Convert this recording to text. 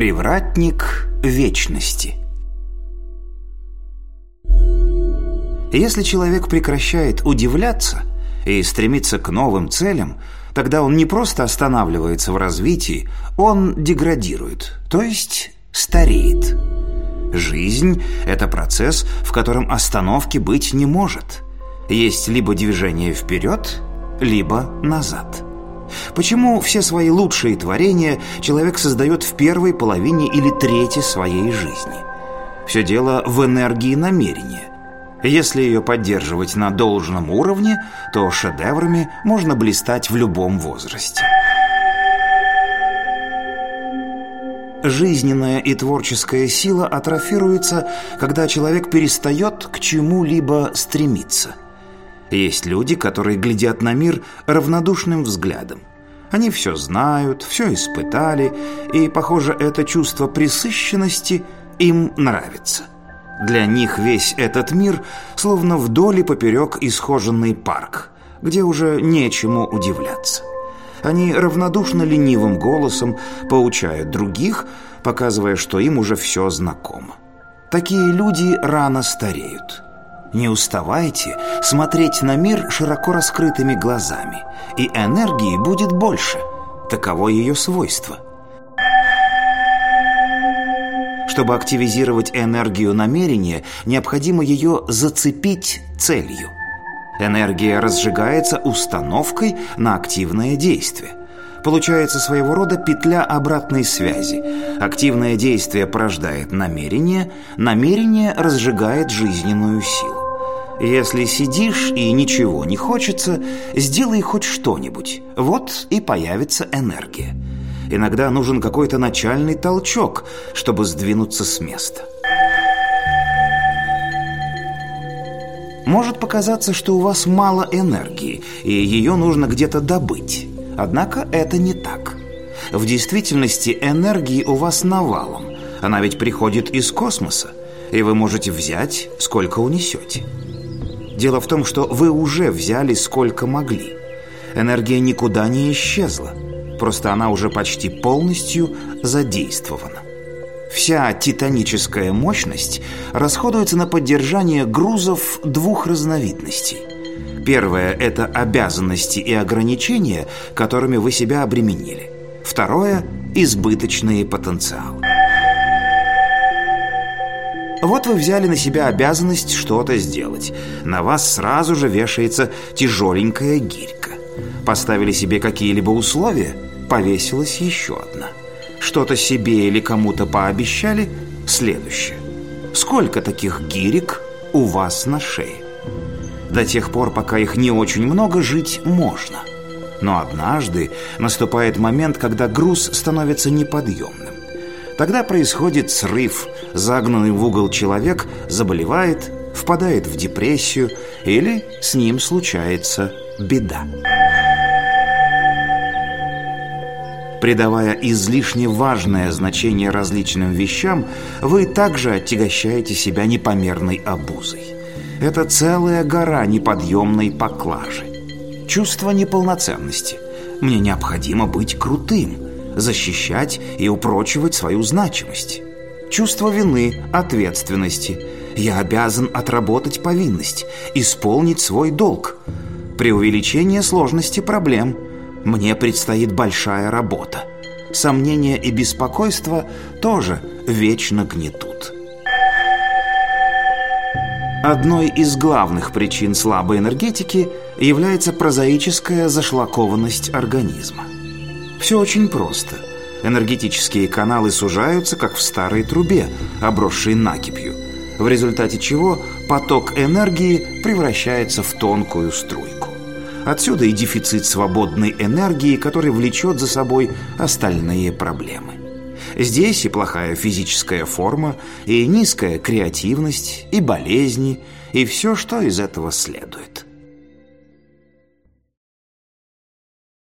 Привратник вечности Если человек прекращает удивляться и стремится к новым целям, тогда он не просто останавливается в развитии, он деградирует, то есть стареет. Жизнь – это процесс, в котором остановки быть не может. Есть либо движение вперед, либо назад. Почему все свои лучшие творения человек создает в первой половине или трети своей жизни? Все дело в энергии намерения. Если ее поддерживать на должном уровне, то шедеврами можно блистать в любом возрасте. Жизненная и творческая сила атрофируется, когда человек перестает к чему-либо стремиться. Есть люди, которые глядят на мир равнодушным взглядом. Они все знают, все испытали, и, похоже, это чувство пресыщенности им нравится. Для них весь этот мир словно вдоль и поперек исхоженный парк, где уже нечему удивляться. Они равнодушно ленивым голосом поучают других, показывая, что им уже все знакомо. Такие люди рано стареют. Не уставайте смотреть на мир широко раскрытыми глазами, и энергии будет больше. Таково ее свойство. Чтобы активизировать энергию намерения, необходимо ее зацепить целью – Энергия разжигается установкой на активное действие. Получается своего рода петля обратной связи. Активное действие порождает намерение, намерение разжигает жизненную силу. Если сидишь и ничего не хочется, сделай хоть что-нибудь. Вот и появится энергия. Иногда нужен какой-то начальный толчок, чтобы сдвинуться с места. Может показаться, что у вас мало энергии, и ее нужно где-то добыть. Однако это не так. В действительности энергии у вас навалом. Она ведь приходит из космоса, и вы можете взять, сколько унесете. Дело в том, что вы уже взяли, сколько могли. Энергия никуда не исчезла, просто она уже почти полностью задействована. Вся титаническая мощность расходуется на поддержание грузов двух разновидностей. Первое – это обязанности и ограничения, которыми вы себя обременили. Второе – избыточные потенциалы. Вот вы взяли на себя обязанность что-то сделать. На вас сразу же вешается тяжеленькая гирька. Поставили себе какие-либо условия, повесилась еще одна – что-то себе или кому-то пообещали, следующее. Сколько таких гирек у вас на шее? До тех пор, пока их не очень много, жить можно. Но однажды наступает момент, когда груз становится неподъемным. Тогда происходит срыв, загнанный в угол человек заболевает, впадает в депрессию или с ним случается беда. Придавая излишне важное значение различным вещам, вы также отягощаете себя непомерной обузой. Это целая гора неподъемной поклажи. Чувство неполноценности. Мне необходимо быть крутым, защищать и упрочивать свою значимость. Чувство вины, ответственности. Я обязан отработать повинность, исполнить свой долг. Преувеличение сложности проблем – мне предстоит большая работа. Сомнения и беспокойство тоже вечно гнетут. Одной из главных причин слабой энергетики является прозаическая зашлакованность организма. Все очень просто. Энергетические каналы сужаются, как в старой трубе, обросшей накипью, в результате чего поток энергии превращается в тонкую струйку. Отсюда и дефицит свободной энергии, который влечет за собой остальные проблемы. Здесь и плохая физическая форма, и низкая креативность, и болезни, и все, что из этого следует.